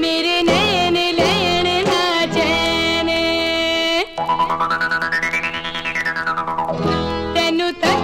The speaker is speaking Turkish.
मेरे नयन लयन नाचन तेनू तक